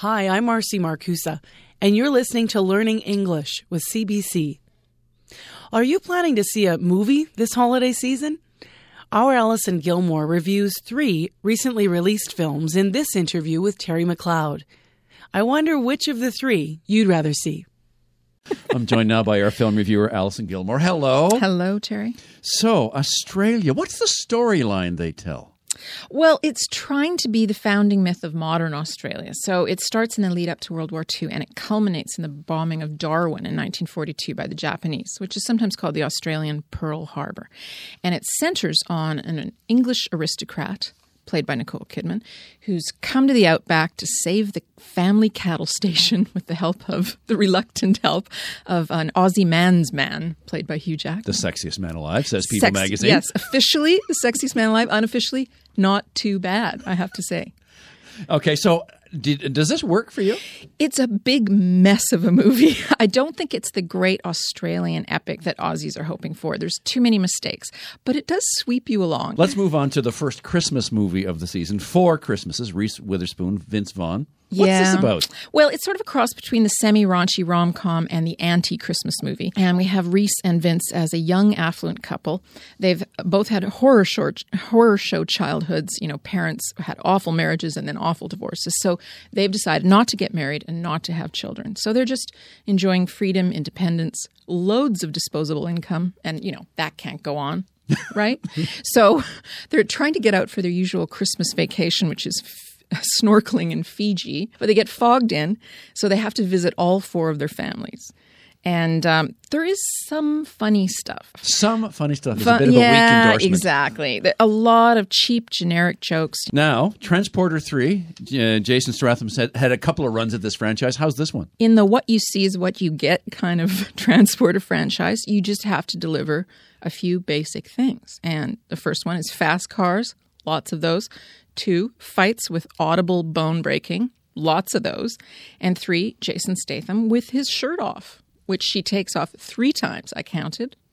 Hi, I'm Marcy Markusa, and you're listening to Learning English with CBC. Are you planning to see a movie this holiday season? Our Alison Gillmor reviews three recently released films in this interview with Terry MacLeod. I wonder which of the three you'd rather see. I'm joined now by our film reviewer, Alison Gillmor. Hello. Hello, Terry. So, Australia, what's the storyline they tell? Well, it's trying to be the founding myth of modern Australia. So it starts in the lead up to World War II and it culminates in the bombing of Darwin in 1942 by the Japanese, which is sometimes called the Australian Pearl Harbor. And it centers on an English aristocrat played by Nicole Kidman, who's come to the outback to save the family cattle station with the help of the reluctant help of an Aussie man's man, played by Hugh Jackman. The sexiest man alive, says People Sex- magazine. Yes, officially the sexiest man alive, unofficially not too bad, I have to say. Okay, so did, does this work for you? It's a big mess of a movie. I don't think it's the great Australian epic that Aussies are hoping for. There's too many mistakes, but it does sweep you along. Let's move on to the first Christmas movie of the season. Four Christmases. Reese Witherspoon, Vince Vaughn. What's yeah. this about? Well, it's sort of a cross between the semi raunchy rom com and the anti Christmas movie. And we have Reese and Vince as a young, affluent couple. They've both had horror short, horror show childhoods. You know, parents had awful marriages and then awful divorces. So they've decided not to get married and not to have children. So they're just enjoying freedom, independence, loads of disposable income. And, you know, that can't go on. right? so they're trying to get out for their usual Christmas vacation, which is snorkeling in Fiji, but they get fogged in, so they have to visit all four of their families. And um, there is some funny stuff. Some funny stuff. Fun- a bit of yeah, a weak endorsement. exactly. A lot of cheap, generic jokes. Now, Transporter 3, uh, Jason Statham said, had a couple of runs at this franchise. How's this one? In the what you see is what you get kind of transporter franchise, you just have to deliver a few basic things. And the first one is fast cars, lots of those. Two, fights with audible bone breaking, lots of those. And three, Jason Statham with his shirt off, which she takes off three times, I counted.